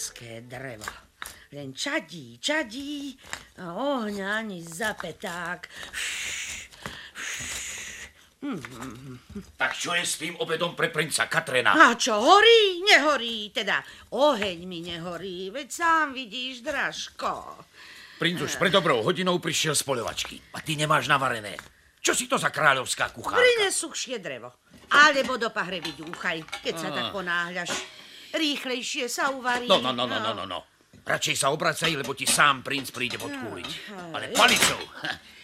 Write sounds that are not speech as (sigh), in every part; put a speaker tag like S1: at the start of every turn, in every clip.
S1: Poturské drevo. Len čadí, čadí a ohňa ani zapeták.
S2: Tak čo je s tým obedom pre princa Katrena?
S1: A čo, horí? Nehorí. Teda oheň mi nehorí. Veď sám vidíš, Dražko.
S2: Princ už pred dobrou hodinou prišiel z polevačky. A ty nemáš navarené. Čo si to za kráľovská kuchárka?
S1: Prinesúšie drevo. Alebo do pahreby dúchaj, keď sa tak ponáhľaš. Rýchlejšie sa uvarí.
S2: No, no, no, no, no, no, no. Radšej sa obracaj, lebo ti sám princ príde podkúriť. Ale palicou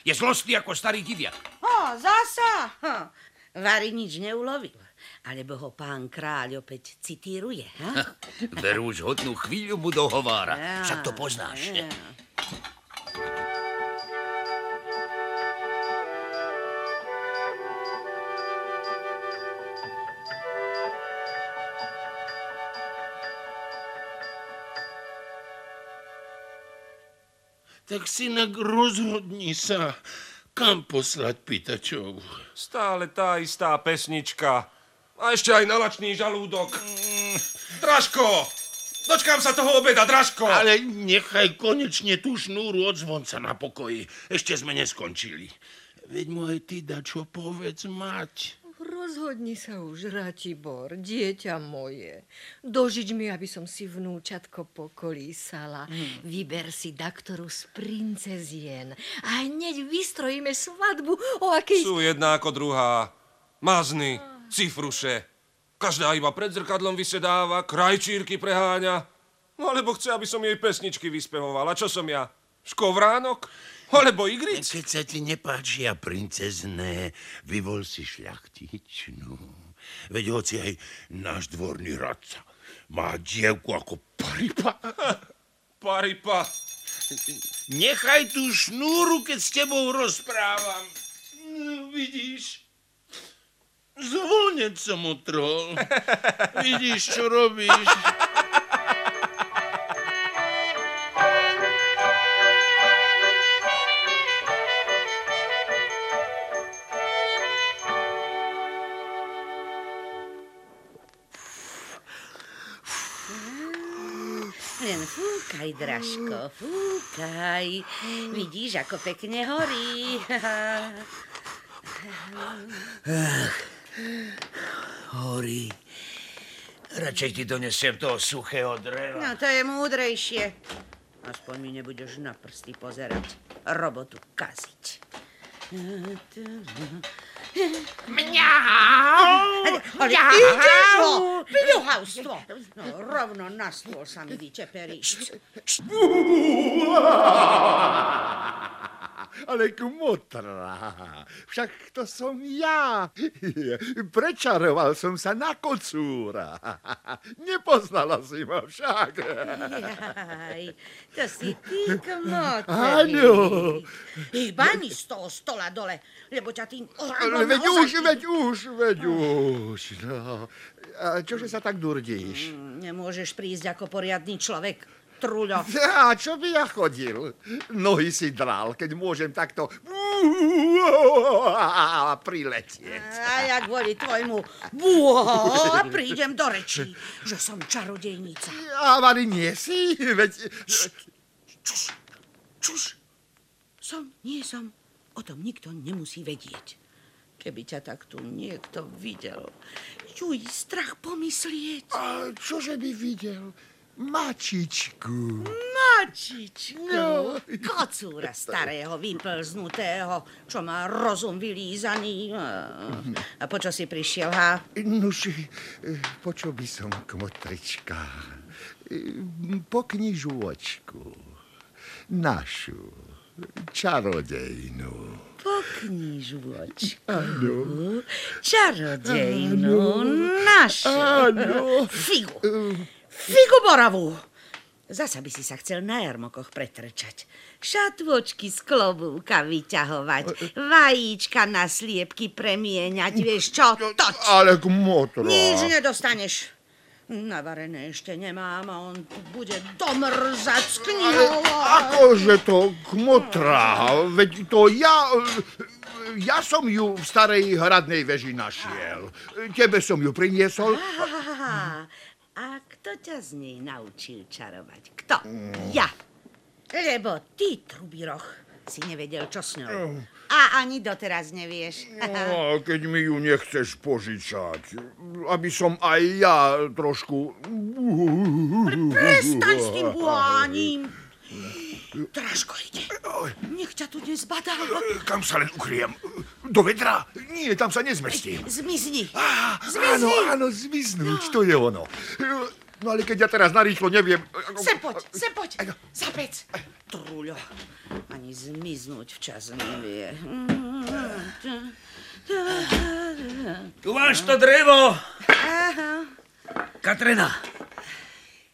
S2: je zlostný ako starý diviak.
S1: O, zasa. Hm. Vary nič neulovil. Alebo ho pán kráľ opäť citíruje. Ha? (laughs)
S2: Veru už hodnú chvíľu mu dohovára. Však to poznáš.
S1: Ja.
S3: Tak synak, rozhodni sa, kam poslať pýtačov.
S4: Stále tá istá pesnička. A ešte aj nalačný žalúdok. Dražko! Dočkám sa toho obeda, Dražko!
S3: Ale nechaj konečne tú šnúru od zvonca na pokoji. Ešte sme neskončili. Veď môj ty dačo povedz mať.
S5: Rozhodni sa už, Ratibor, dieťa moje. Dožiť mi, aby som si vnúčatko pokolísala. Vyber si daktoru z princezien a hneď vystrojíme svadbu, o akej...
S4: Sú jedna ako druhá. Mazny, cifruše. Každá iba pred zrkadlom vysedáva, krajčírky preháňa. No, alebo chce, aby som jej pesničky vyspevoval. A čo som ja? Škovránok? Alebo igric?
S3: Keď sa ti nepáčia princezné, vyvol si šľachtičnú. Veď hoci aj náš dvorný radca má dievku ako paripa.
S4: Paripa.
S3: Nechaj tú šnúru, keď s tebou rozprávam. No, vidíš? Zvolnec som utrhol. Vidíš, čo robíš?
S1: Len fúkaj, Dražko, fúkaj. Vidíš, ako pekne horí.
S2: Horí. Radšej ti donesiem toho suchého dreva.
S1: No, to je múdrejšie. Aspoň mi nebudeš na prsty pozerať. Robotu kaziť. Ale, ale ideš ho! Vyľuhavstvo! No, rovno na stôl sa mi vyčeperíš.
S6: Ale kmotra, však to som ja. Prečaroval som sa na kocúra. Nepoznala si ma však.
S1: Jaj, to si ty, kmotri.
S6: Áno.
S1: Iba ani z toho stola dole, lebo ťa tým
S6: Ale veď už, veď už, veď už. No. A čože sa tak durdíš?
S1: Nemôžeš prísť ako poriadny človek, truľo. (laughs)
S6: A čo by ja chodil? Nohy si dral, keď môžem takto priletieť.
S1: A ja kvôli tvojmu búho prídem do rečí, že som čarodejnica.
S6: A Vary nie si? Veď...
S1: Čuš, čuš. Som, nie som. O tom nikto nemusí vedieť. Keby ťa tak tu niekto videl. Juj, strach pomyslieť.
S6: A čože by videl? Mačičku.
S1: Mačičku,
S6: No.
S1: kocúra starého, vyplznutého, čo má rozum vylízaný. A po čo si prišiel, ha?
S6: Nuž, eh, počul by som, kmotrička, po knižôčku, našu, čarodejnú.
S1: Po knižočku. Čarodejnú, našu.
S6: Áno.
S1: Figu. Figu boravú. Zasa by si sa chcel na jarmokoch pretrčať. Šatvočky z klobúka vyťahovať. Vajíčka na sliepky premieňať. Vieš čo? Toč.
S6: Ale kmotra.
S1: Nič nedostaneš. Navarené ešte nemám a on tu bude domrzať s knihou.
S6: Akože to kmotra, veď to ja... Ja som ju v starej hradnej veži našiel. Tebe som ju priniesol.
S1: Aha, Kto ťa z nej naučil čarovať? Kto? Ja. Lebo ty, Trubiroch, si nevedel, čo s ňou. A ani doteraz nevieš.
S6: No, keď mi ju nechceš požičať, aby som aj ja trošku...
S1: Prestaň s tým buáním. Dražko ide. Nech ťa tu nezbadá.
S3: Kam sa len ukryjem? Do vedra? Nie, tam sa nezmestím.
S1: Zmizni.
S6: Á,
S1: Zmizni.
S6: Áno, áno, zmiznúť, to je ono. No ale keď ja teraz narýchlo neviem...
S1: Sem poď, sem poď. Za pec. Truľo. Ani zmiznúť včas nevie.
S2: Tu máš to drevo.
S1: Aha.
S2: Katrina,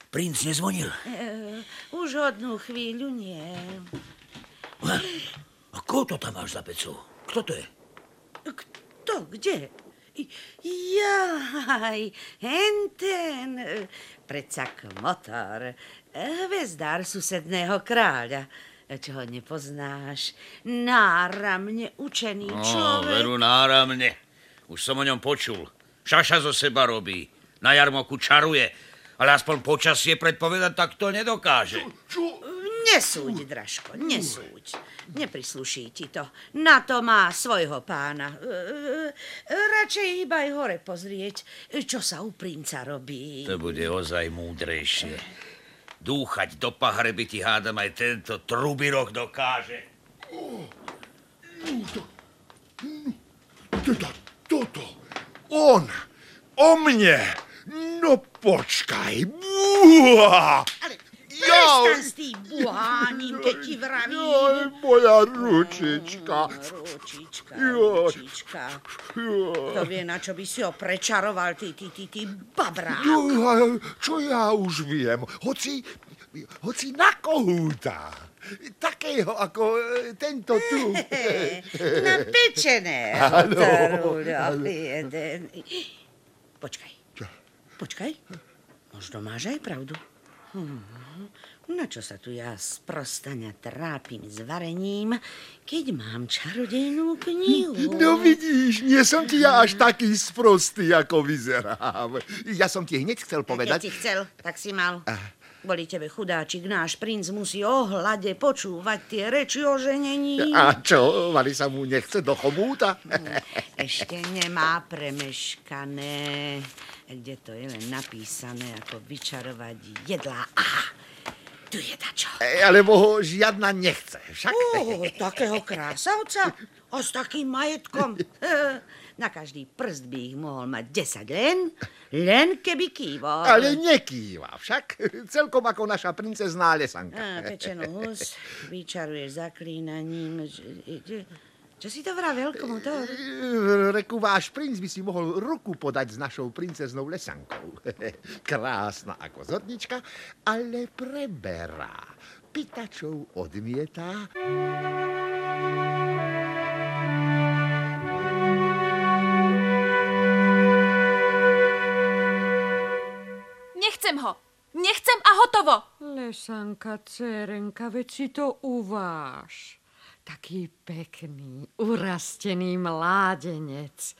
S2: princ nezvonil.
S1: E, Už hodnú chvíľu nie.
S2: A koho to tam máš za pecou? Kto to je?
S1: Kto? Kde? Jaj, henten. Predsa motor. e, Hvezdár susedného kráľa. Čo ho nepoznáš? Náramne učený človek.
S2: veru náramne. Už som o ňom počul. Šaša zo seba robí. Na jarmoku čaruje. Ale aspoň počasie predpovedať tak to nedokáže.
S1: Nesúď, Dražko, nesúď. Neprisluší ti to. Na to má svojho pána. E, e, Radšej iba aj hore pozrieť, čo sa u princa robí.
S2: To bude ozaj múdrejšie. Dúchať do pahreby ti hádam aj tento trubiroch dokáže.
S6: Teda toto, on, o mne. No počkaj. Búha.
S1: Ale Prestaň s tým buháním, keď ti vravím.
S6: Joj, moja ručička.
S1: Ručička,
S6: Joj.
S1: ručička. Kto vie, na čo by si ho prečaroval, ty, ty, ty, ty babrák.
S6: Jo, čo ja už viem, hoci, hoci na kohúta. Takého ako e, tento tu. (laughs)
S1: Na pečeného, Taruľo, jeden. Počkaj, počkaj. Možno máš aj pravdu. Hm. Na čo sa tu ja sprostania trápim s varením, keď mám čarodejnú knihu?
S6: No vidíš, nie som ti ja až taký sprostý, ako vyzerám. Ja som ti hneď chcel
S1: Keď
S6: povedať...
S1: si chcel, tak si mal. Boli tebe chudáčik, náš princ musí ohľade počúvať tie reči o ženení.
S6: A čo, Mali sa mu nechce do chomúta?
S1: Ešte nemá premeškané. Kde to je len napísané, ako vyčarovať jedlá. Aha, tu je dačo.
S6: E, Alebo ho žiadna nechce, však?
S1: Ó, takého krásavca a s takým majetkom. (laughs) Na každý prst by ich mohol mať 10 len, len keby kývol.
S6: Ale nekýva, však? Celkom ako naša princezná lesanka.
S1: Á, pečenú hus, vyčaruješ zaklínaním. Čo- si to vravel, komu to?
S6: Reku, váš princ by si mohol ruku podať s našou princeznou lesankou. (laughs) Krásna ako zodnička, ale preberá. Pýtačov odmietá.
S5: Lesanka, cerenka, veď si to uváž. Taký pekný, urastený mládenec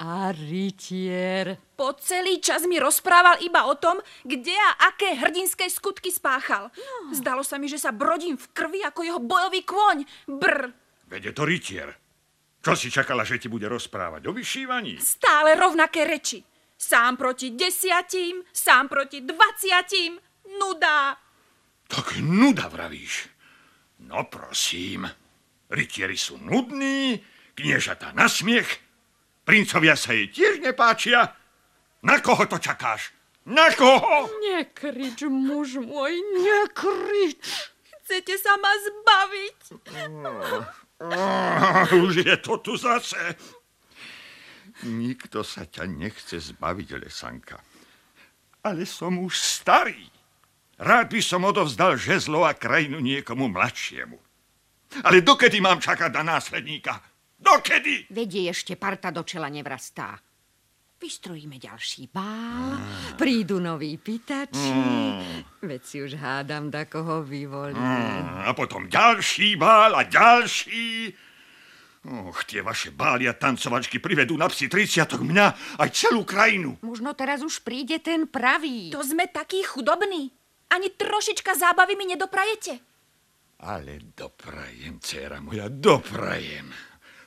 S5: a rytier.
S7: Po celý čas mi rozprával iba o tom, kde a aké hrdinské skutky spáchal. Zdalo sa mi, že sa brodím v krvi ako jeho bojový kôň. Brr.
S8: Veď je to rytier. Čo si čakala, že ti bude rozprávať? O vyšívaní?
S7: Stále rovnaké reči. Sám proti desiatim, sám proti dvaciatim. Nuda.
S8: Tak nuda vravíš. No prosím, rytieri sú nudní, kniežatá na smiech, princovia sa jej tiež nepáčia. Na koho to čakáš? Na koho?
S5: Nekrič, muž môj, nekrič.
S7: Chcete sa ma zbaviť?
S8: Ah, už je to tu zase. Nikto sa ťa nechce zbaviť, Lesanka. Ale som už starý. Rád by som odovzdal žezlo a krajinu niekomu mladšiemu. Ale dokedy mám čakať na následníka? Dokedy?
S5: Vedie ešte parta do čela nevrastá. Vystrojíme ďalší bál, prídu noví pýtači, veď si už hádam, da koho vyvolí.
S8: Mm, A potom ďalší bál a ďalší. Och, tie vaše báli a tancovačky privedú na psi 30 mňa aj celú krajinu.
S9: Možno teraz už príde ten pravý.
S7: To sme takí chudobní. Ani trošička zábavy mi nedoprajete.
S8: Ale doprajem, dcera moja, doprajem.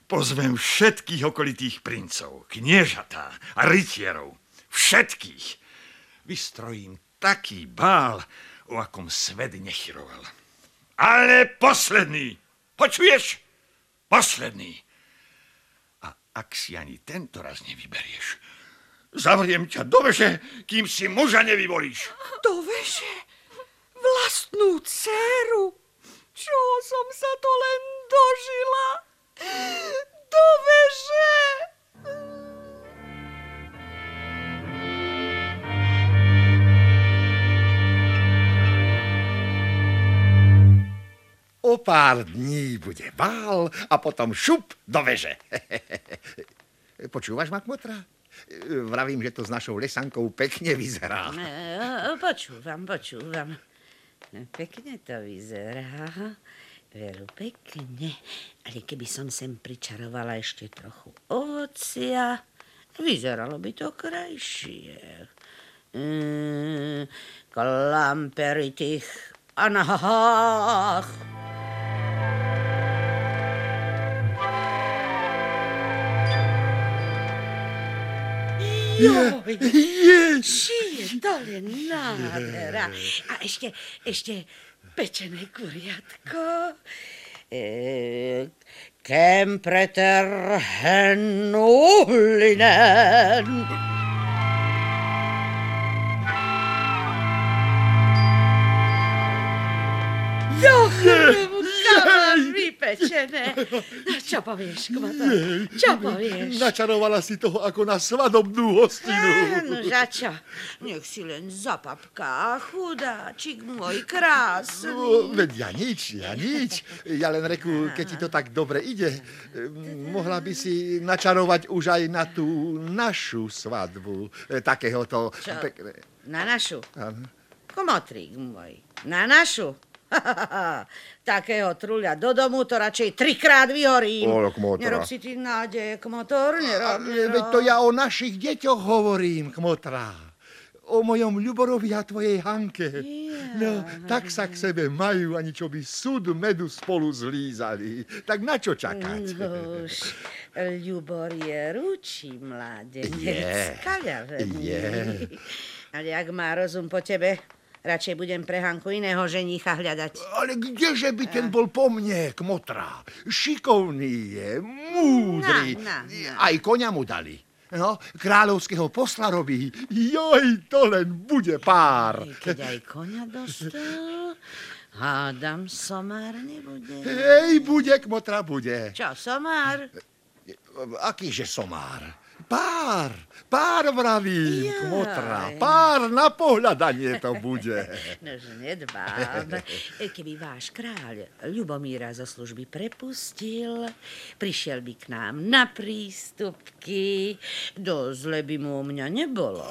S8: Pozvem všetkých okolitých princov, kniežatá a rytierov. Všetkých. Vystrojím taký bál, o akom svet nechyroval. Ale posledný. Počuješ? Posledný. A ak si ani tento raz nevyberieš, zavriem ťa do veže, kým si muža nevyvolíš.
S5: Do veže? Vlastnú dceru? Čo som sa to len dožila? Do veže!
S6: O pár dní bude bál a potom šup do veže. (laughs) Počúvaš, Makmotra? Vravím, že to s našou lesankou pekne vyzerá.
S1: E, Počúvam, počúvam. Pekne to vyzerá. Veru, pekne. Ale keby som sem pričarovala ešte trochu ovocia, vyzeralo by to krajšie. Mm, klampery tých anahách. Joj, či je to len nádhera. A ešte, ešte pečené kuriatko. E, Kempreter henulinen. Jo, vypečené. No, čo povieš, Kmoto? Čo povieš?
S6: Načarovala si toho ako na svadobnú hostinu.
S1: No, za čo? Nech si len zapapká, chudáčik môj krásny.
S6: No, veď ja nič, ja nič. Ja len reku, keď ti to tak dobre ide, mohla by si načarovať už aj na tú našu svadbu. Takéhoto
S1: Čo?
S6: pekné.
S1: Na našu.
S6: Áno.
S1: Komotrík môj. Na našu. (laughs) Takého trulia do domu to radšej trikrát vyhorím.
S6: O, kmotra.
S1: Nerob si ty nádejek, motor, nerob,
S6: Veď to ja o našich deťoch hovorím, kmotra. O mojom Ľuborovi a tvojej Hanke. No, tak sa k sebe majú, ani čo by súd medu spolu zlízali. Tak na čo čakať?
S1: Už, Ľubor je ručí, mládenec.
S6: Je.
S1: Kaľavený.
S6: Je.
S1: Ale ak má rozum po tebe, radšej budem pre Hanku iného ženícha hľadať.
S6: Ale kdeže by ten bol po mne, kmotra? Šikovný je, múdry.
S1: Na, na, na.
S6: Aj konia mu dali. No, kráľovského posla robí. Joj, to len bude pár.
S1: Keď aj konia dostal, hádam, somár nebude.
S6: Hej, bude, kmotra, bude.
S1: Čo, somár?
S6: Akýže somár? Pár, pár vraví,
S1: Jaj.
S6: kmotra. Pár na pohľadanie to bude. (laughs)
S1: Nož nedbám. Keby váš kráľ Ľubomíra zo služby prepustil, prišiel by k nám na prístupky, do zle by mu o mňa nebolo.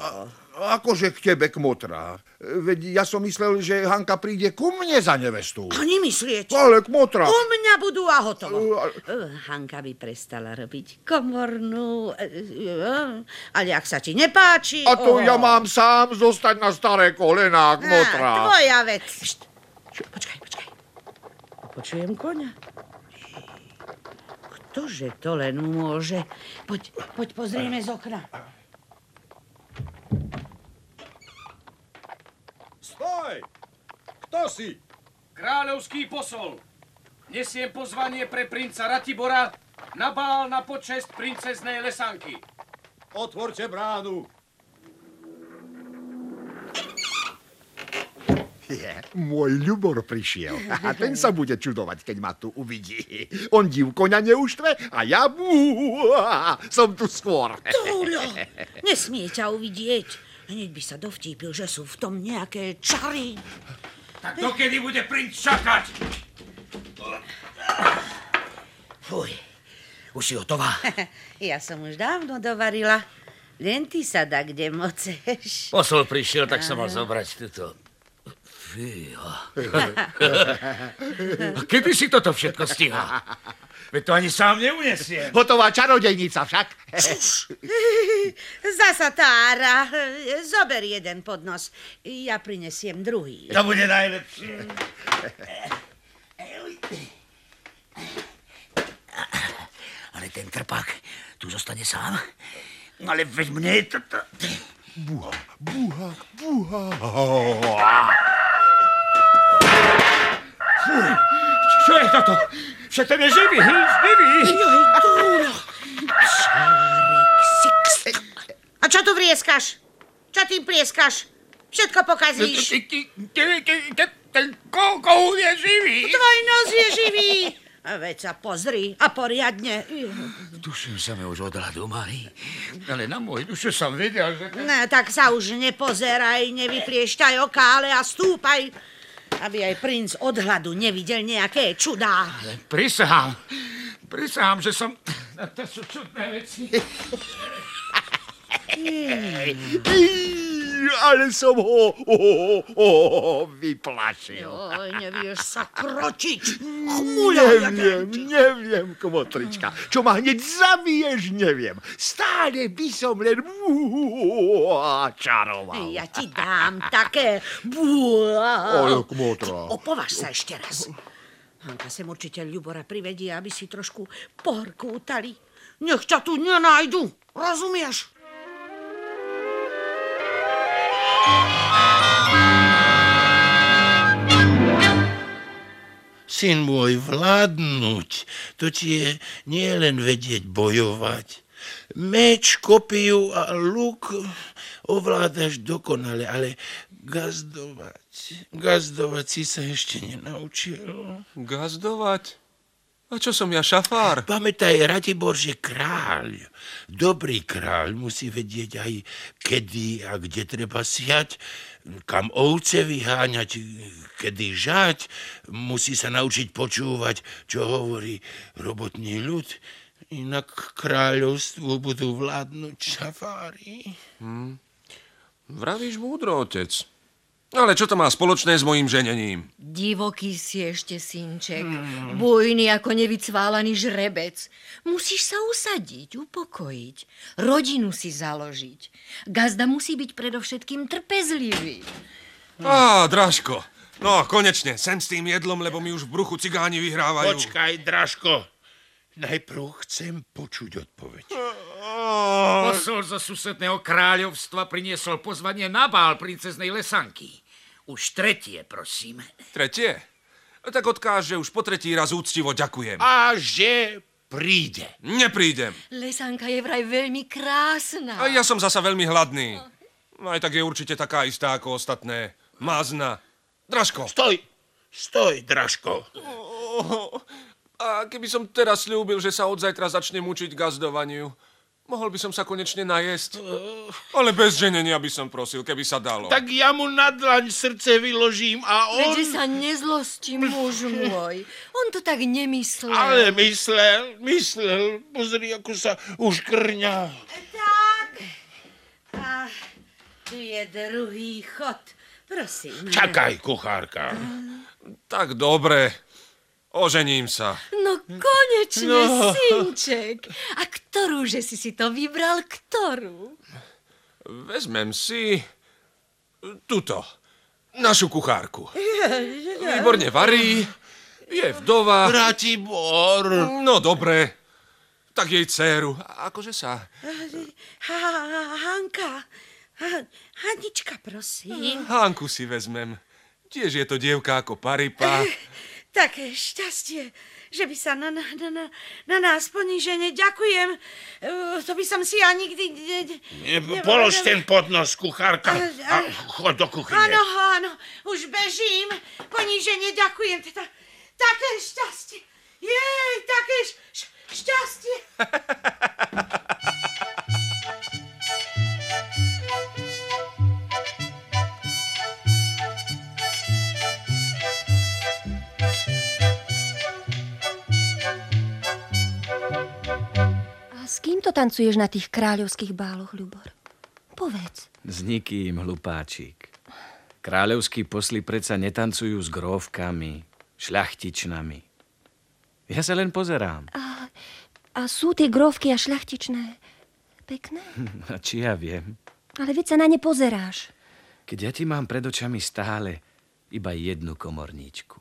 S6: Akože k tebe, kmotra. Veď ja som myslel, že Hanka príde ku mne za nevestu.
S1: Ani myslieť.
S6: Ale kmotra.
S1: U mňa budú a hotovo.
S6: Uh,
S1: Hanka by prestala robiť komornú, ale ak sa ti nepáči...
S6: A to
S1: oh.
S6: ja mám sám zostať na staré kolená,
S1: Á,
S6: kmotra.
S1: tvoja vec. Št. Počkaj, počkaj. Počujem koňa. Ktože to len môže? Poď, poď pozrieme z okna.
S10: Stoj! Kto si?
S11: Kráľovský posol. Nesiem pozvanie pre princa Ratibora na bál na počest princeznej Lesanky.
S10: Otvorte bránu.
S6: Je, môj Ľubor prišiel. A ten sa bude čudovať, keď ma tu uvidí. On div koňa neuštve a ja bú, som tu skôr.
S1: Túľo, nesmie ťa uvidieť. Hneď by sa dovtípil, že sú v tom nejaké čary.
S2: Tak dokedy bude princ čakať?
S1: Fuj,
S2: Už si hotová? (laughs)
S1: ja som už dávno dovarila. Len ty sa da, kde moceš.
S2: Posol prišiel, tak som mal zobrať túto... Fíha. (laughs) (laughs) A kedy si toto všetko stíha? Veď to ani sám neunesiem.
S6: Hotová čarodejnica však. (laughs)
S1: Zasa Tára, zober jeden podnos. Ja prinesiem druhý.
S2: To bude najlepšie. Ale ten trpák tu zostane sám. Ale veď mne je to... to...
S6: Buha, buha, buha.
S2: Čo je toto? Však ten je živý, živý.
S1: Joj, Túro. Čárek Six. A čo tu vrieskaš? Čo tým plieskaš? Všetko pokazíš.
S2: Ten kohút je živý.
S1: Tvoj nos je živý. A veď sa pozri a poriadne.
S2: Duším sa mi už od hladu, Mari. Ale na môj duše som vedel, že...
S1: No, tak sa už nepozeraj, nevypliešťaj oka, ale a stúpaj, aby aj princ od hladu nevidel nejaké čudá.
S2: Ale prisahám, prisahám, že som... To sú čudné veci. (laughs)
S6: Ale som ho, ho, ho, ho vyplašil.
S1: Oj, nevieš sa kročiť.
S6: Neviem, neviem, kmotrička. Čo ma hneď zabiješ, neviem. Stále by som len čaroval.
S1: Ja ti dám také...
S6: Ale kmotra.
S1: Opovaž sa ešte raz. Hanka sem určite Ľubora privedie, aby si trošku porkútali. Nech ťa tu nenajdu, rozumieš?
S3: Syn môj, vládnuť, to ti je nielen vedieť bojovať. Meč, kopiu a luk ovládaš dokonale, ale gazdovať, gazdovať si sa ešte nenaučil.
S4: Gazdovať? A čo som ja, šafár?
S3: Pamätaj, Ratibor, že kráľ, dobrý kráľ musí vedieť aj kedy a kde treba siať, kam ovce vyháňať, kedy žať, musí sa naučiť počúvať, čo hovorí robotný ľud, inak kráľovstvu budú vládnuť šafári.
S4: Hm. Vravíš múdro, otec. Ale čo to má spoločné s mojím ženením?
S5: Divoký si ešte, synček. Bujný ako nevycválaný žrebec. Musíš sa usadiť, upokojiť. Rodinu si založiť. Gazda musí byť predovšetkým trpezlivý.
S4: Á, Dražko. No, konečne, sem s tým jedlom, lebo mi už v bruchu cigáni vyhrávajú.
S3: Počkaj, Dražko. Najprv chcem počuť odpoveď.
S2: Posol zo susedného kráľovstva priniesol pozvanie na bál princeznej Lesanky. Už tretie, prosím.
S4: Tretie? Tak odkáž, že už po tretí raz úctivo ďakujem.
S3: A že príde.
S4: Neprídem.
S5: Lesanka je vraj veľmi krásna.
S4: A ja som zasa veľmi hladný. Aj tak je určite taká istá ako ostatné. Mazna. Dražko.
S3: Stoj, stoj, Dražko.
S4: A keby som teraz slúbil, že sa od zajtra začnem učiť gazdovaniu, mohol by som sa konečne najesť. Ale bez ženenia by som prosil, keby sa dalo.
S3: Tak ja mu na dlaň srdce vyložím a on...
S5: Veď sa nezlosti, muž môj. On to tak nemyslel.
S3: Ale myslel, myslel. Pozri, ako sa už krňa.
S1: Tak. A tu je druhý chod. Prosím.
S3: Čakaj, kuchárka.
S4: Tak dobre. Ožením sa.
S5: No konečne, no. synček. A ktorú, že si si to vybral, ktorú?
S4: Vezmem si tuto, našu kuchárku. Výborne varí, je vdova.
S3: Ratibor.
S4: No dobre, tak jej dceru. Akože sa?
S1: Ha, Hanka, ha, Hanička, prosím.
S4: Hanku si vezmem. Tiež je to dievka ako paripa. (laughs)
S1: Také šťastie, že by sa na, na, na, na nás ponížene ďakujem. To by som si ja nikdy... Ne,
S3: ne, polož ten podnos, kuchárka, a chod do kuchyne.
S1: Áno, áno, už bežím. Ponížene ďakujem. Teda, také šťastie. Jej, také š, š, šťastie. (laughs)
S12: to tancuješ na tých kráľovských báloch, Ľubor? Povedz.
S13: S nikým, hlupáčik. Kráľovskí posly predsa netancujú s gróvkami, šľachtičnami. Ja sa len pozerám.
S12: A A sú tie grovky a šľachtičné pekné?
S13: A či ja viem?
S12: Ale veď sa na ne pozeráš.
S13: Keď ja ti mám pred očami stále iba jednu komorníčku.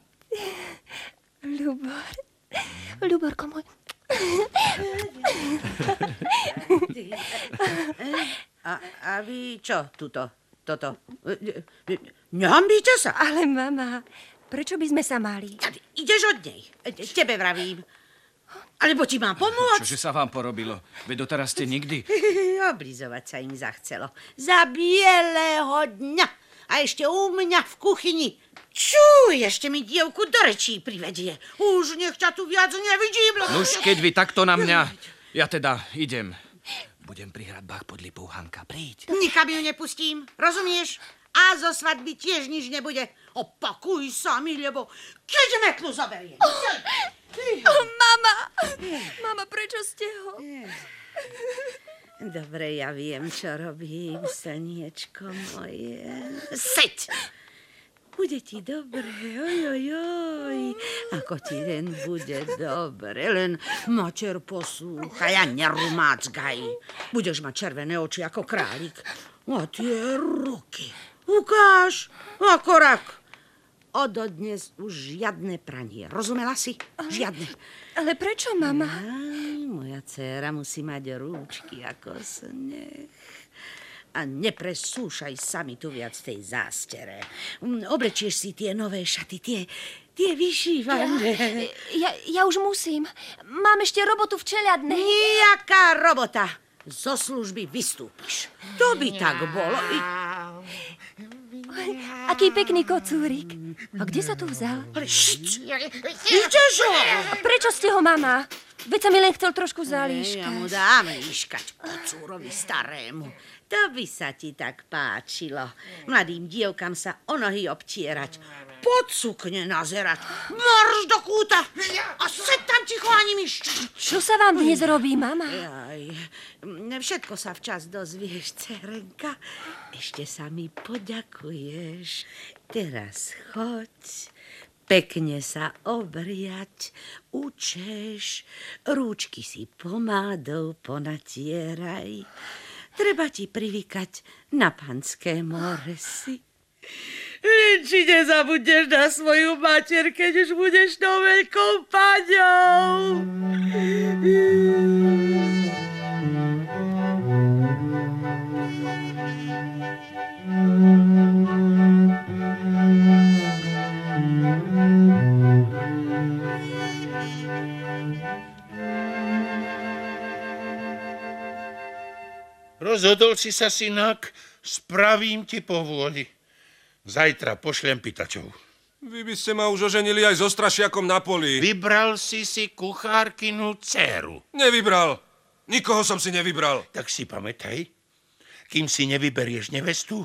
S13: (laughs)
S12: Ľubor. Ľuborko môj.
S1: A, a vy čo tuto, toto? Nehambíte sa?
S12: Ale mama, prečo by sme sa mali?
S1: Ideš od nej. Tebe vravím. Alebo ti mám pomôcť?
S13: Čože sa vám porobilo? Veď doteraz ste nikdy... (laughs)
S1: Oblizovať sa im zachcelo. Za bieleho dňa. A ešte u mňa v kuchyni. Čuj, ešte mi dievku do rečí privedie. Už nech ťa tu viac nevidím. lebo-
S13: Nuž, keď vy takto na mňa, ja teda idem. Budem pri hradbách pod lipou, Hanka, príď.
S1: Nikam ju nepustím, rozumieš? A zo svadby tiež nič nebude. Opakuj sa mi, lebo keď metlu zoberiem.
S12: Oh, mama! Mama, prečo ste ho?
S1: Dobre, ja viem, čo robím, saniečko moje. Seď! Bude ti dobre, oj, oj, oj. Ako ti len bude dobre, len mater poslúchaj a nerumáckaj. Budeš mať červené oči ako králik. A tie ruky. Ukáž, ako rak. Odo dnes už žiadne pranie. Rozumela si? Žiadne.
S12: Ale prečo, mama?
S1: Aj, moja dcéra musí mať rúčky ako sneh. A nepresúšaj sa mi tu viac tej zástere. Mm, Oblečieš si tie nové šaty, tie, tie vyšívané.
S12: Ja, ja už musím. Mám ešte robotu v čeliadnej.
S1: Nijaká robota. Zo služby vystúpiš. To by tak bolo. I...
S12: Aký pekný kocúrik. A kde sa tu vzal?
S1: Ideš ho?
S12: A prečo ste ho, mama? Veď sa mi len chcel trošku
S1: Ja
S12: zalíškať.
S1: mu dám líškať kocúrovi starému. To by sa ti tak páčilo. Mladým dievkam sa o nohy obtierať. Pod sukne nazerať. Marš do kúta a seď tam ticho ani myš.
S12: Čo sa vám dnes robí, mama?
S1: Aj, všetko sa včas dozvieš, cerenka. Ešte sa mi poďakuješ. Teraz choď, pekne sa obriať, učeš, rúčky si pomádou ponatieraj. Treba ti privykať na panské moresy. Či nezabudneš na svoju mater, keď už budeš tou veľkou paňou.
S3: Rozhodol si sa, synak, spravím ti povôli. Zajtra pošlem pitačov.
S4: Vy by ste ma už oženili aj so strašiakom na poli.
S3: Vybral si si kuchárkinu dceru.
S4: Nevybral. Nikoho som si nevybral.
S3: Tak si pamätaj, kým si nevyberieš nevestu,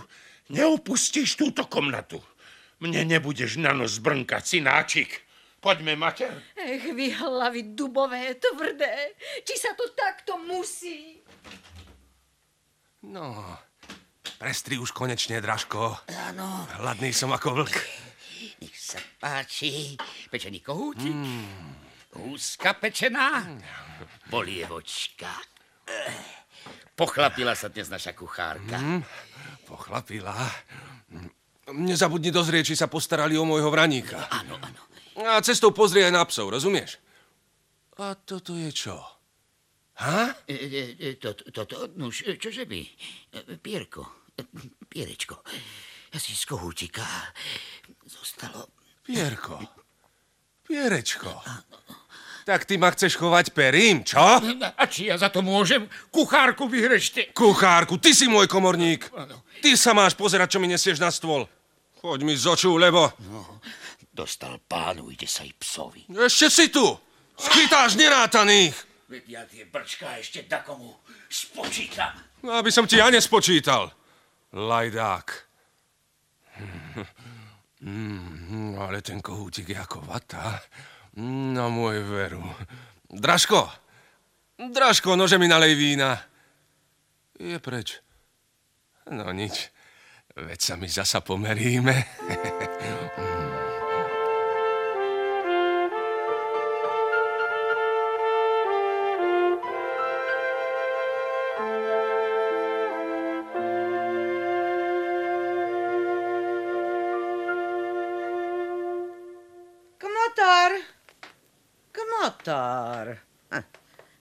S3: neopustíš túto komnatu. Mne nebudeš na nos brnkať, synáčik. Poďme, mater.
S5: Ech, vy hlavy dubové, tvrdé. Či sa to takto musí?
S4: No, prestri už konečne, Dražko.
S2: Áno.
S4: Hladný som ako vlk.
S2: Nech sa páči. Pečený kohútik. Úzka pečená. Volievočka. Pochlapila sa dnes naša kuchárka.
S4: Hm, pochlapila. Nezabudni dozrieť, či sa postarali o môjho vraníka.
S2: Áno, áno.
S4: A cestou pozrie aj na psov, rozumieš? A toto je čo? Ha?
S2: E, e, e, to, to, nuž, čože by? Pierko, Pierečko, asi z kohútika zostalo...
S4: Pierko. Pierečko. Tak ty ma chceš chovať perím, čo?
S2: A či ja za to môžem? Kuchárku vyhrešte.
S4: Kuchárku, ty si môj komorník. Ty sa máš pozerať, čo mi nesieš na stôl. Choď mi z očú, lebo...
S2: No, dostal pánu, ide sa i psovi.
S4: Ešte si tu. Schytáš nerátaných.
S2: Veď ja tie brčka ešte takomu spočítam.
S4: No, aby som ti ja nespočítal. Lajdák. (laughs) Mm, ale ten kohútik je ako vata. Na môj veru. Dražko! Dražko, nože mi nalej vína. Je preč. No nič. Veď sa my zasa pomeríme. (laughs)
S1: Kmotor! Hm,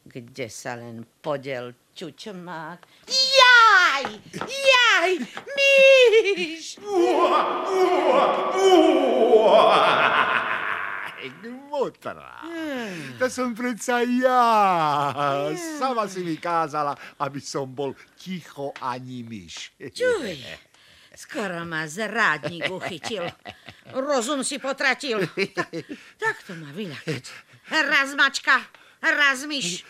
S1: Kde sa len podel čučmák? Jaj! Jaj! Myš!
S6: Kmotra. To som predsa ja. Sama si mi kázala, aby som bol ticho ani myš.
S1: Čuj, skoro ma zrádnik uchytil. Rozum si potratil. Tak, tak to má vyľakať. Raz mačka, raz myš.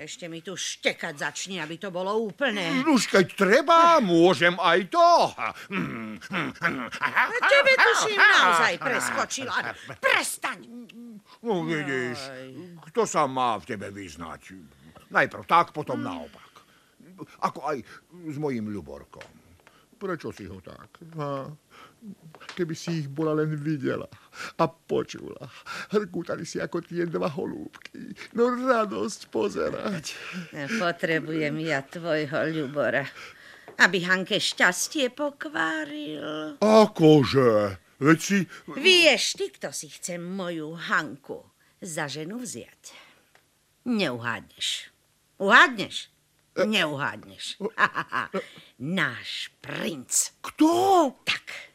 S1: Ešte mi tu štekať začne, aby to bolo úplné.
S6: Už keď treba, môžem aj to.
S1: Tebe tuším naozaj preskočila. Prestaň!
S6: No vidíš, kto sa má v tebe vyznať? Najprv tak, potom naopak. Ako aj s mojím Ľuborkom. Prečo si ho tak? Ha? Keby si ich bola len videla a počula. Hrkútali si ako tie dva holúbky. No radosť pozerať.
S1: Potrebujem ja tvojho Ľubora, aby Hanke šťastie pokváril.
S6: Akože? Veď si...
S1: Vieš ty, kto si chce moju Hanku za ženu vziať? Neuhádneš. Uhádneš? Neuhádneš. (laughs) Náš princ.
S6: Kto?
S1: Tak.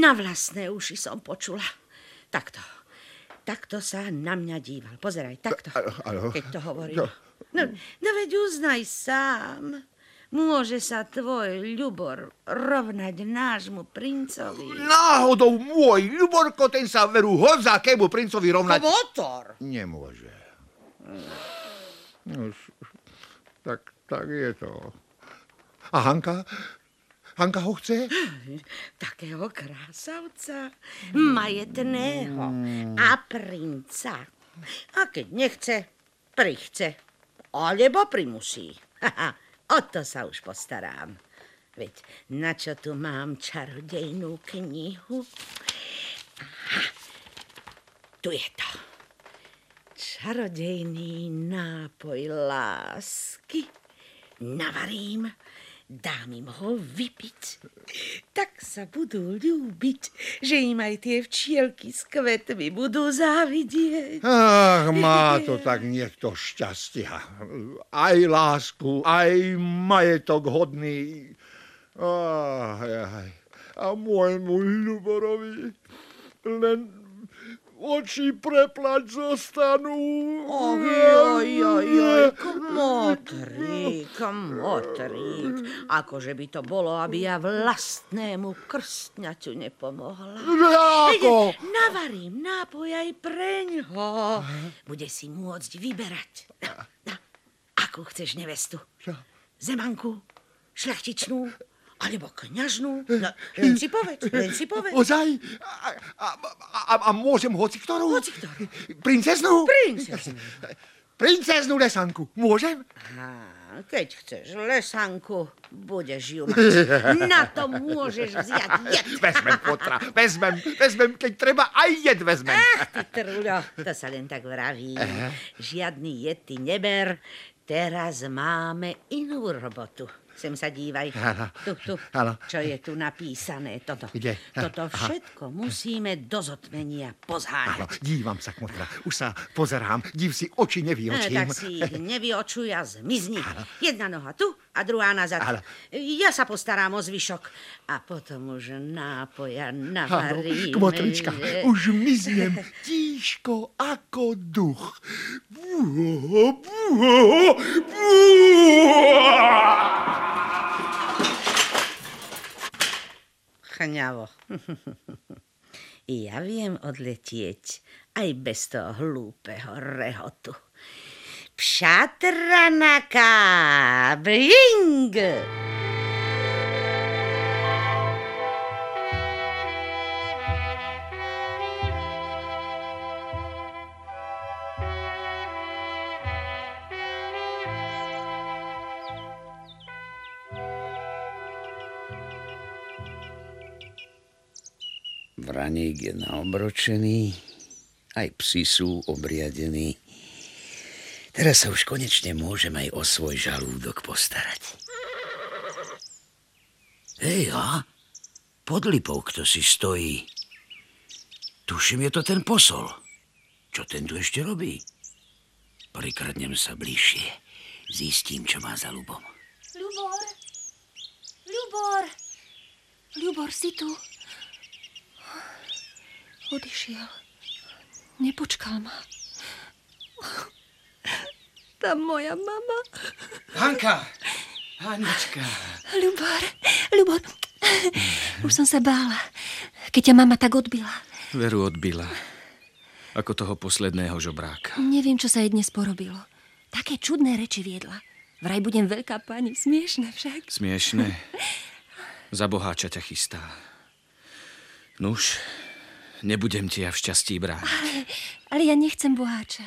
S1: Na vlastné uši som počula. Takto. Takto sa na mňa díval. Pozeraj, takto. Keď to hovoril.
S6: No.
S1: No, no veď uznaj sám. Môže sa tvoj Ľubor rovnať nášmu princovi.
S6: Náhodou môj Ľuborko, ten sa veru hozakému princovi rovnať...
S1: Motor.
S6: Nemôže. No, tak, tak je to. A Hanka? Hanka ho chce? (gasps)
S1: Takého krásavca, majetného a princa. A keď nechce, prichce. Alebo primusí. o to sa už postarám. Veď na čo tu mám čarodejnú knihu? Aha, tu je to. Čarodejný nápoj lásky. Navarím, dám im ho vypiť. Tak sa budú ľúbiť, že im aj tie včielky s kvetmi budú závidieť.
S6: Ach, má to tak niekto šťastia. Aj lásku, aj majetok hodný. Ach, aj. A môjmu Ľuborovi len oči preplať zostanú.
S1: Och, joj, joj, joj, kmotrík, kmotrík. Akože by to bolo, aby ja vlastnému krstňaťu nepomohla.
S6: Ako?
S1: Navarím nápoj aj preňho. Bude si môcť vyberať. Akú chceš nevestu? Zemanku, šľachtičnú, alebo kňažnú? No, len si povedz, len si povedz.
S6: Ozaj? A, a, a, a môžem hoci ktorú?
S1: Hoci ktorú.
S6: Princeznú?
S1: Princeznú. (laughs)
S6: Princeznú lesanku. Môžem?
S1: Á, keď chceš lesanku, budeš ju mať. (laughs) Na to môžeš vziať jed.
S6: Vezmem, potra, vezmem, vezmem, keď treba, aj jed vezmem.
S1: Ach, ty to sa len tak vraví. Žiadny jed ty neber, teraz máme inú robotu. Sem sa dívaj.
S6: Áno.
S1: Tu, tu.
S6: Áno.
S1: Čo je tu napísané? Toto.
S6: Kde?
S1: Toto
S6: Aha.
S1: všetko musíme do zotmenia
S6: Áno,
S1: pozháňať.
S6: dívam sa, kmotra. Už sa pozerám, div si oči nevyočím.
S1: tak si ich nevyočuj a zmizni. Jedna noha tu a druhá nazad.
S6: Áno.
S1: Ja sa postarám o zvyšok. A potom už nápoja
S6: Áno,
S1: navaríme.
S6: kmotrička,
S1: že-
S6: už miznem tížko ako duch. Búho, búho, búho.
S1: Chňavo. (laughs) Ja viem odletieť aj bez toho hlúpeho rehotu. Pšatranaka, bling!
S2: Vraník je naobročený, aj psi sú obriadení. Teraz sa už konečne môžem aj o svoj žalúdok postarať. Hej, a? Pod lipou kto si stojí. Tuším, je to ten posol. Čo ten tu ešte robí? Prikradnem sa bližšie. Zistím, čo má za ľubom.
S12: Ľubor! Ľubor! Ľubor, si tu? Odišiel. Nepočkal ma. Tá moja mama.
S13: Hanka! Hanička.
S12: Ľubor, Ľubor. Už som sa bála, keď ťa mama tak odbila.
S13: Veru odbila. Ako toho posledného žobráka.
S12: Neviem, čo sa jej dnes porobilo. Také čudné reči viedla. Vraj budem veľká pani, smiešne však.
S13: Smiešne. Za boháča ťa chystá. Nuž, nebudem ti ja v šťastí brániť.
S12: Ale, ale ja nechcem boháča.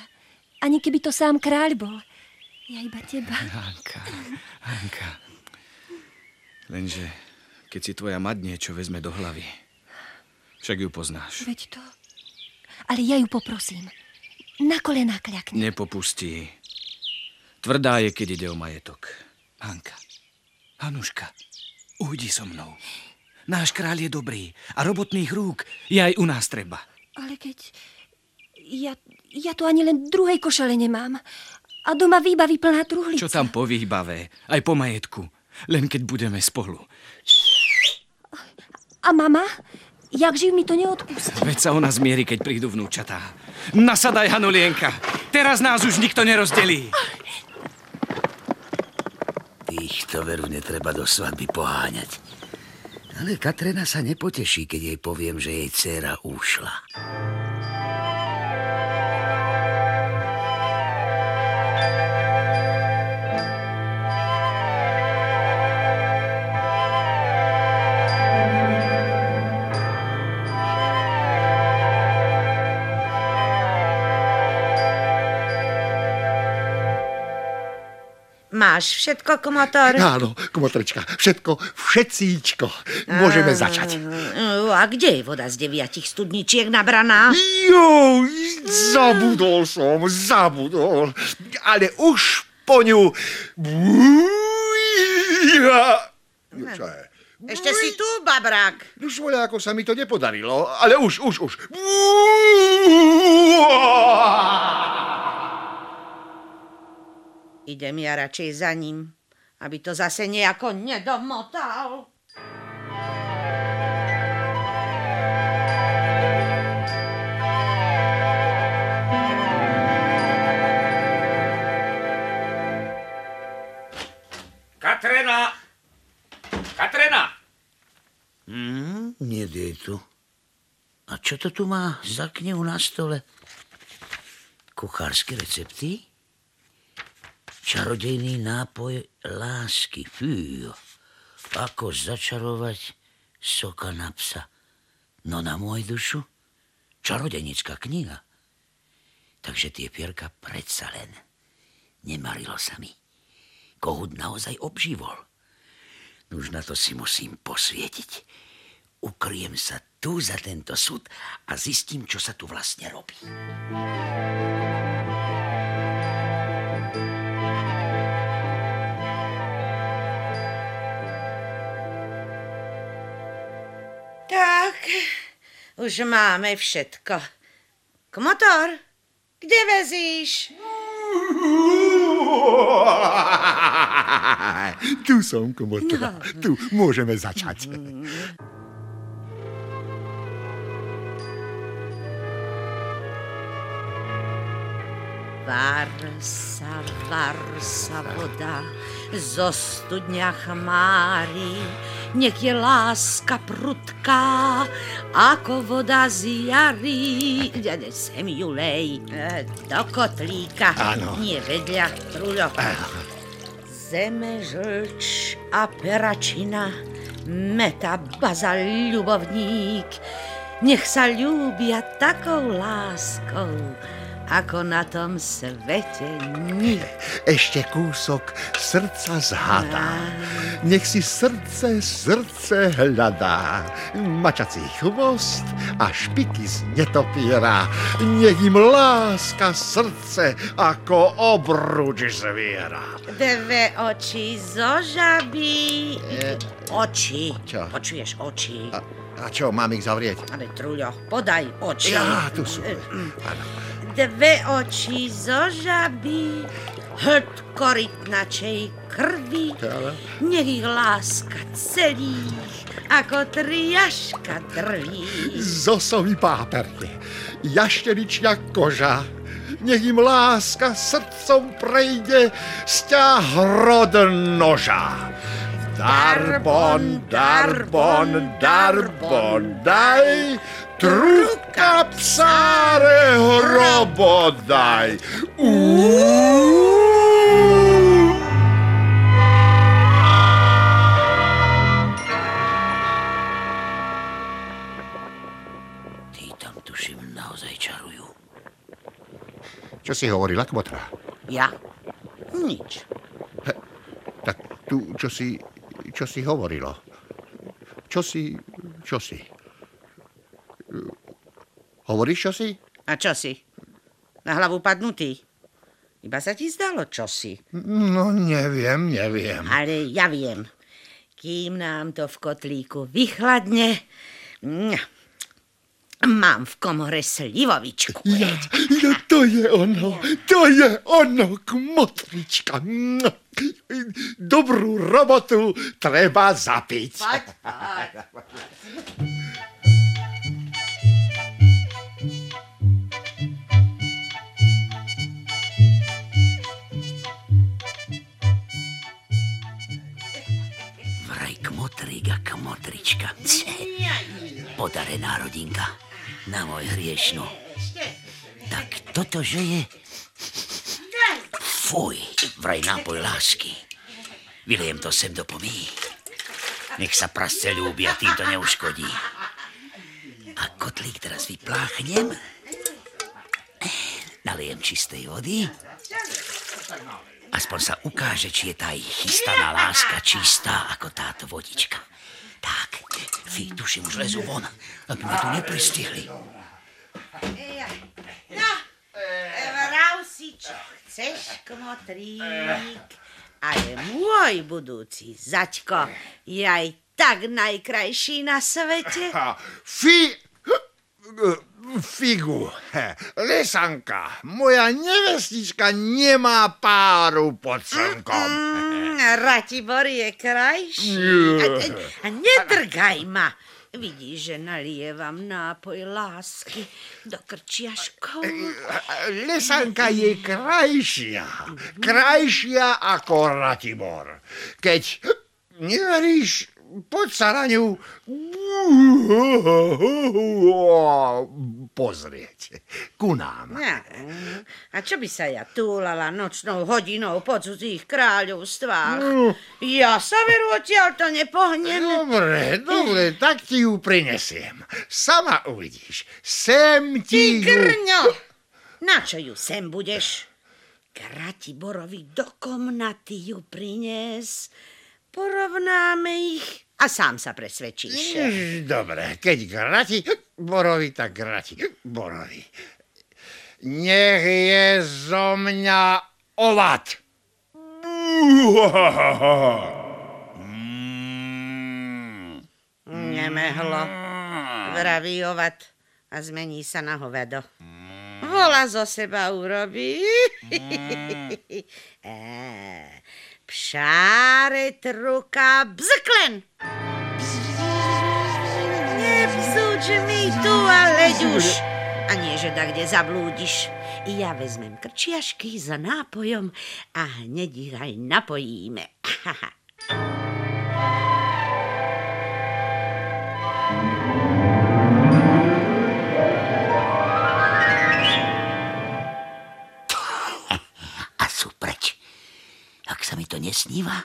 S12: Ani keby to sám kráľ bol. Ja iba teba.
S13: Hanka, Hanka. Lenže, keď si tvoja mať niečo vezme do hlavy, však ju poznáš.
S12: Veď to. Ale ja ju poprosím. Na kolená kľakne.
S13: Nepopustí. Tvrdá je, keď ide o majetok. Hanka, Hanuška, ujdi so mnou. Náš kráľ je dobrý a robotných rúk je aj u nás treba.
S12: Ale keď... Ja, ja tu ani len druhej košele nemám. A doma výbavy plná truhlica.
S13: Čo tam po výbave, aj po majetku. Len keď budeme spolu.
S12: A mama? Jak živ mi to neodpustí.
S13: Veď sa ona zmieri, keď prídu vnúčatá. Nasadaj, Hanulienka. Teraz nás už nikto nerozdelí.
S2: Týchto veru netreba do svadby poháňať. Ale Katrena sa nepoteší, keď jej poviem, že jej dcéra ušla.
S1: Máš všetko, komotor? (laughs)
S6: Áno, komotrička, všetko, všetcíčko. Môžeme začať.
S1: A kde je voda z deviatich studničiek nabraná?
S6: Jo, zabudol som, zabudol. Ale už po ňu... Čo je?
S1: Ešte si tu, babrák?
S6: Už ako sa mi to nepodarilo, ale už, už, už.
S1: Idem ja radšej za ním, aby to zase nejako nedomotal.
S8: Katrena! Katrena!
S2: Hmm, nie je tu. A čo to tu má za knihu na stole? Kuchárske recepty? Čarodejný nápoj lásky. Fú, ako začarovať soka na psa. No na môj dušu, čarodenická kniha. Takže tie pierka predsa len. Nemarilo sa mi. Kohut naozaj obživol. Už na to si musím posvietiť. Ukryjem sa tu za tento súd a zistím, čo sa tu vlastne robí.
S1: Už máme všetko. Kmotor, kde vezíš? (laughs)
S6: Tu som, komotra. Tu môžeme začať. (laughs)
S1: Var sa, var sa voda zo studňa chmári, nech je láska prudká, ako voda z jary. Sem ju lej, e, do kotlíka,
S6: Áno.
S1: nie vedľa, Truľo. Zeme, žlč a peračina, meta, bazal, ľubovník, nech sa ľúbia takou láskou, ako na tom svete nik.
S6: Ešte kúsok srdca zhadá. Nech si srdce srdce hľadá. Mačací chvost a špiky z netopiera. Nech im láska srdce ako obruč zviera.
S1: Dve oči zo žaby. Oči.
S6: Čo?
S1: Počuješ oči?
S6: A čo, mám ich zavrieť?
S1: Ale Truľo, podaj oči.
S6: Ja, tu sú.
S1: E, dve oči zo žaby, hlt korytnačej krvi, nech ich láska celých, ako triaška drví.
S6: Zosovi páperne, jašteričia koža, nech im láska srdcom prejde, sťah rod noža. Darbon, darbon, darbon, daj, truka psáre hrobodaj.
S2: Tí tam tuším naozaj čarujú.
S6: Čo si hovorila, Kmotra?
S1: Ja? Nič.
S6: Tak tu, čo si, čo si hovorilo? Čo si, čo si? Hovoríš, čo si?
S1: A čo si? Na hlavu padnutý? Iba sa ti zdalo, čo si.
S6: No, neviem, neviem.
S1: Ale ja viem. Kým nám to v kotlíku vychladne, mám v komore slivovičku.
S6: Ja, ja, to je ono, to je ono, kmotrička. Dobrú robotu treba zapiť.
S2: Vraj rodinka na môj hriešno. Tak toto, že je... Fuj, vraj nápoj lásky. Vyliem to sem do pomí. Nech sa prasce ľúbi a tým to neuškodí. A kotlík teraz vypláchnem. Nalijem čistej vody. Aspoň sa ukáže, či je tá ich chystaná láska čistá ako táto vodička. Fí, tuším, už lezú von, aby ma tu nepristihli.
S1: No, vrav si, čo chceš, kmotrík. Ale môj budúci zaťko je aj tak najkrajší na svete.
S6: Fi... Figu, lesanka, moja nevestička nemá páru pod slnkom.
S1: Mm, Ratibor je krajší. A nedrgaj ma. Vidíš, že nalievam nápoj lásky do krčiaškov.
S6: Lesanka je krajšia, krajšia ako Ratibor. Keď neveríš, poď sa na ňu pozrieť. Ku nám.
S1: Ja, a čo by sa ja túlala nočnou hodinou po cudzích kráľovstvách? Ja sa veru odtiaľ to nepohnem.
S6: Dobre, dobre, tak ti ju prinesiem. Sama uvidíš. Sem
S1: Ty
S6: ti ju...
S1: grňo! Na čo ju sem budeš? Gratiborovi do komnaty ju prines. Porovnáme ich a sám sa presvedčíš.
S6: Mm, Dobre, keď grati Borovi, tak grati Borovi. Nech je zo mňa ovad.
S1: Nemehlo. Vraví ovad a zmení sa na hovedo. Vola zo seba urobí. (laughs) Á, Pšáre truka bzklen. Nepsúč mi tu a leď už. A nie, že da kde zablúdiš. Ja vezmem krčiašky za nápojom a hneď ich aj napojíme.
S2: A (laughs) Sa mi to nesníva,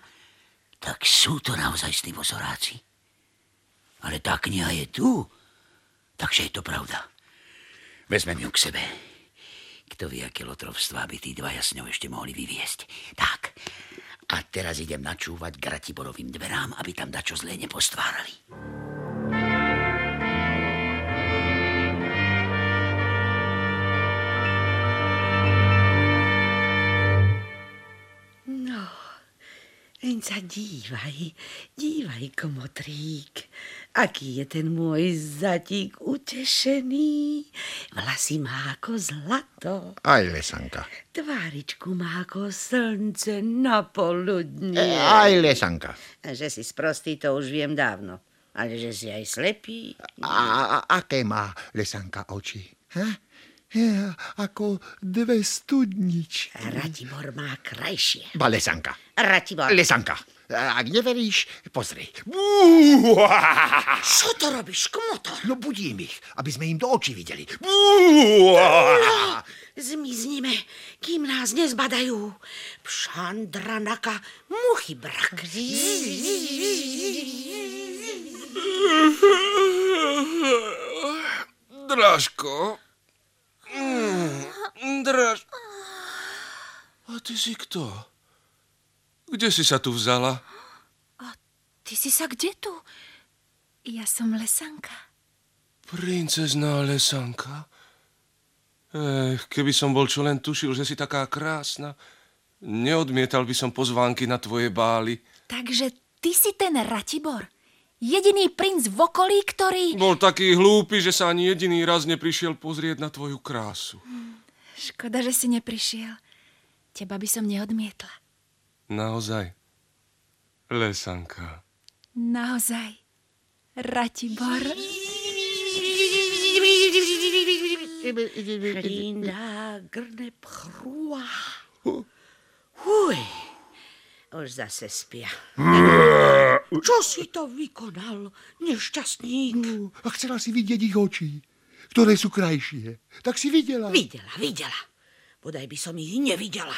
S2: tak sú to naozaj sní bozoráci. Ale tá kniha je tu, takže je to pravda. Vezmem ju k sebe. Kto vie, aké lotrovstvá by tí dvaja s ňou ešte mohli vyviesť. Tak, a teraz idem načúvať k Ratiborovým dverám, aby tam dačo zlé nepostvárali.
S1: Len sa dívaj, dívaj, komotrík. Aký je ten môj zatík utešený. Vlasy má ako zlato.
S6: Aj lesanka.
S1: Tváričku má ako slnce na poludnie.
S6: E, aj lesanka.
S1: Že si sprostý, to už viem dávno. Ale že si aj slepý.
S6: A, a aké má lesanka oči? Ha? Ja, ako dve studničky.
S1: Ratibor má krajšie.
S6: Ba lesanka.
S1: Ratibor.
S6: Lesanka. Ak neveríš, pozri.
S1: Čo to robíš, kmoto?
S6: No budím ich, aby sme im do očí videli.
S1: No, zmiznime, kým nás nezbadajú. Pšandranaka, muchy brak.
S4: Drážko. Mm, Dráž... A ty si kto? Kde si sa tu vzala?
S7: Ty si sa kde tu? Ja som lesanka.
S4: Princezná lesanka? Ech, keby som bol čo len tušil, že si taká krásna, neodmietal by som pozvánky na tvoje bály.
S7: Takže ty si ten Ratibor? Jediný princ v okolí, ktorý...
S4: Bol taký hlúpy, že sa ani jediný raz neprišiel pozrieť na tvoju krásu.
S7: Škoda, že si neprišiel. Teba by som neodmietla.
S4: Naozaj. Lesanka.
S7: Naozaj. Ratibor.
S1: Rinda grne pchrua. Huj, už zase spia. Čo si to vykonal, nešťastník?
S6: A chcela si vidieť ich oči, ktoré sú krajšie. Tak si videla.
S1: Videla, videla. Bodaj by som ich nevidela.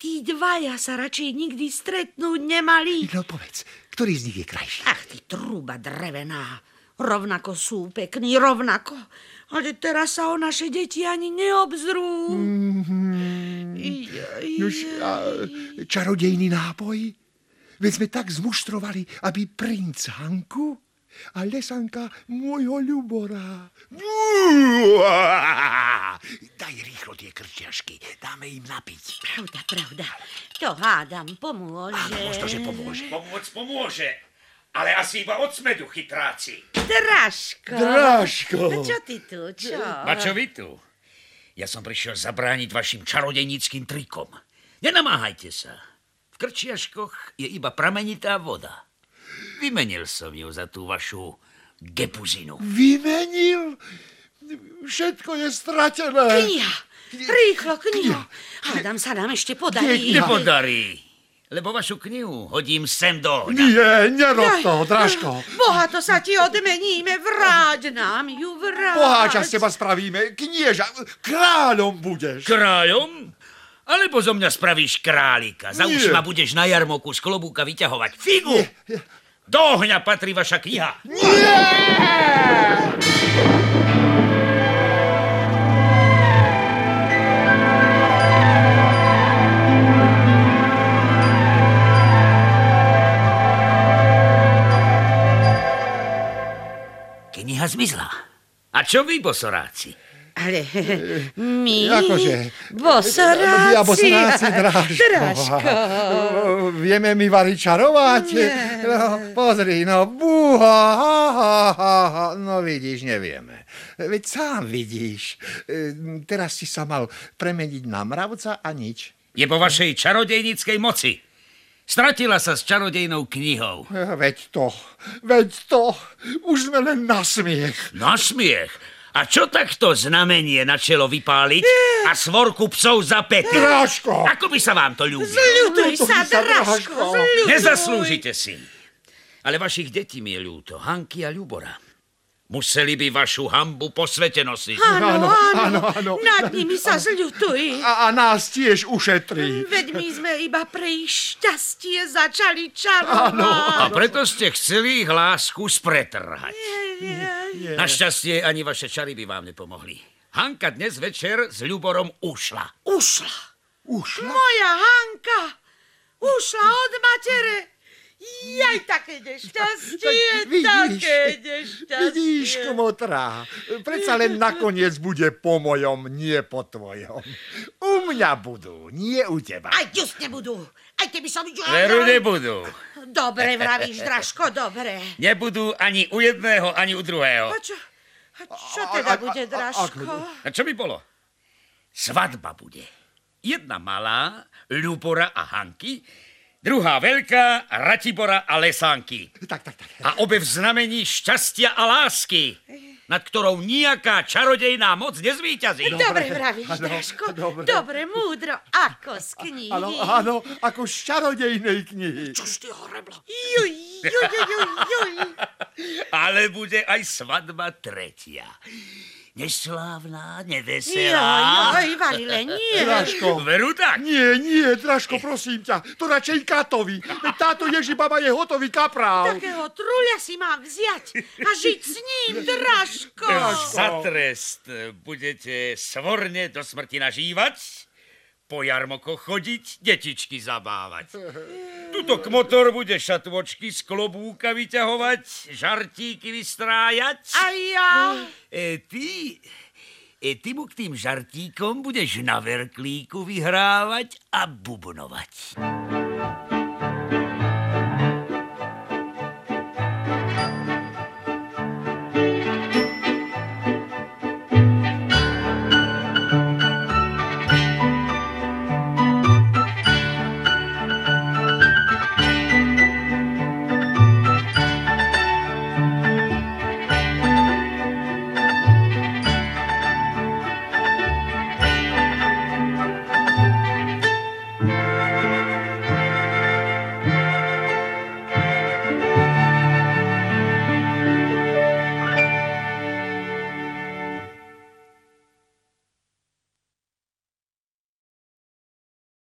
S1: Tí dvaja sa radšej nikdy stretnúť nemali.
S6: No povedz, ktorý z nich je krajší?
S1: Ach, ty trúba drevená. Rovnako sú pekní, rovnako. Ale teraz sa o naše deti ani neobzrú.
S6: Mm-hmm. Nož, a čarodejný nápoj? Veď sme tak zmuštrovali, aby princ Hanku a lesanka môjho ľubora. Daj rýchlo tie krčiašky, dáme im napiť.
S1: Pravda, pravda. To hádam, pomôže.
S6: Áno, možno, že pomôže.
S2: Pomôcť pomôže, ale asi iba od smedu, chytráci.
S1: Drážko.
S6: Drážko.
S1: No čo ty tu, čo?
S2: A čo vy tu? Ja som prišiel zabrániť vašim čarodejníckým trikom. Nenamáhajte sa. V krčiaškoch je iba pramenitá voda. Vymenil som ju za tú vašu gepuzinu.
S6: Vymenil? Všetko je stratené.
S1: Kniha. Rýchlo, kniha. Hádam sa nám ešte podarí.
S2: Nepodarí. Lebo vašu knihu hodím sem do ohňa.
S6: Nie, nerob to, Dražko.
S1: Boha, to sa ti odmeníme. Vráť nám ju, vráť.
S6: Boháča z teba spravíme. Knieža, kráľom budeš.
S2: Kráľom? Alebo zo mňa spravíš králika. Za
S6: Nie.
S2: uši ma budeš na jarmoku z klobúka vyťahovať. Figu! Do ohňa patrí vaša kniha. Kniha zmizla. A čo vy, bosoráci?
S1: Ale my...
S6: Akože?
S1: Bosoráci.
S6: Ja bosoráci, Drážko.
S1: Drážko.
S6: Vieme mi variť čarovať? No, pozri, no, búha, ha, ha, ha, ha. No vidíš, nevieme. Veď sám vidíš. E, Teraz si sa mal premeniť na mravca a nič.
S2: Je po vašej čarodejníckej moci. Stratila sa s čarodejnou knihou.
S6: E, Veď to, veď to. Už sme len na smiech.
S2: Na smiech. A čo takto znamenie na čelo vypáliť a svorku psov zapeť?
S6: Drážko!
S2: Ako by sa vám to ľúbilo?
S1: Zľutuj sa, Drážko, zľutuj.
S2: Nezaslúžite si. Ale vašich detí mi je ľúto, Hanky a Ľubora. Museli by vašu hambu po svete nosiť.
S6: Áno,
S1: Áno,
S6: áno, áno.
S1: Nad nimi sa zľutuj.
S6: A, a nás tiež ušetrí.
S1: Veď my sme iba pre ich šťastie začali čarovať.
S2: A preto ste chceli ich lásku spretrhať. Našťastie ani vaše čary by vám nepomohli. Hanka dnes večer s Ľuborom ušla.
S1: Ušla.
S6: Ušla?
S1: Moja Hanka ušla od matere. Jaj, také nešťastie,
S6: vidíš,
S1: také nešťastie.
S6: Vidíš, kmotra, predsa len nakoniec bude po mojom, nie po tvojom. U mňa budú, nie u teba.
S1: Aj just nebudú. Aj ty by som...
S2: Veru nebudú.
S1: Dobre vravíš, Draško, dobre.
S2: Nebudú ani u jedného, ani u druhého.
S1: A čo, a čo teda bude, Draško?
S2: A čo by bolo? Svadba bude. Jedna malá, Ľubora a Hanky, druhá veľká, Ratibora a Lesánky.
S6: Tak, tak, tak.
S2: A obe v znamení šťastia a lásky, nad ktorou nejaká čarodejná moc nezvíťazí.
S1: Dobre vravíš,
S6: Áno,
S1: Draško.
S6: dobre.
S1: Dobre, múdro, ako z knihy.
S6: Áno, áno, ako z čarodejnej knihy.
S1: Čož ty horeblo? Juj, juj, juj, juj, juj.
S2: Ale bude aj svadba tretia. Neslávna,
S1: Joj,
S2: neveselá.
S1: joj, Varile, nie.
S6: Dražko.
S2: Veru tak?
S6: Nie, nie, Dražko, prosím ťa, to radšej Katovi. Veď táto Ježibaba je hotový kaprál.
S1: Takého truľa si mám vziať a žiť s ním, Draško.
S2: Za trest budete svorne do smrti nažívať, po jarmokoch chodiť, detičky zabávať. Tuto kmotor bude šatvočky z klobúka vyťahovať, žartíky vystrájať.
S1: A ja?
S2: E, ty, e, ty mu k tým žartíkom budeš na verklíku vyhrávať a bubnovať.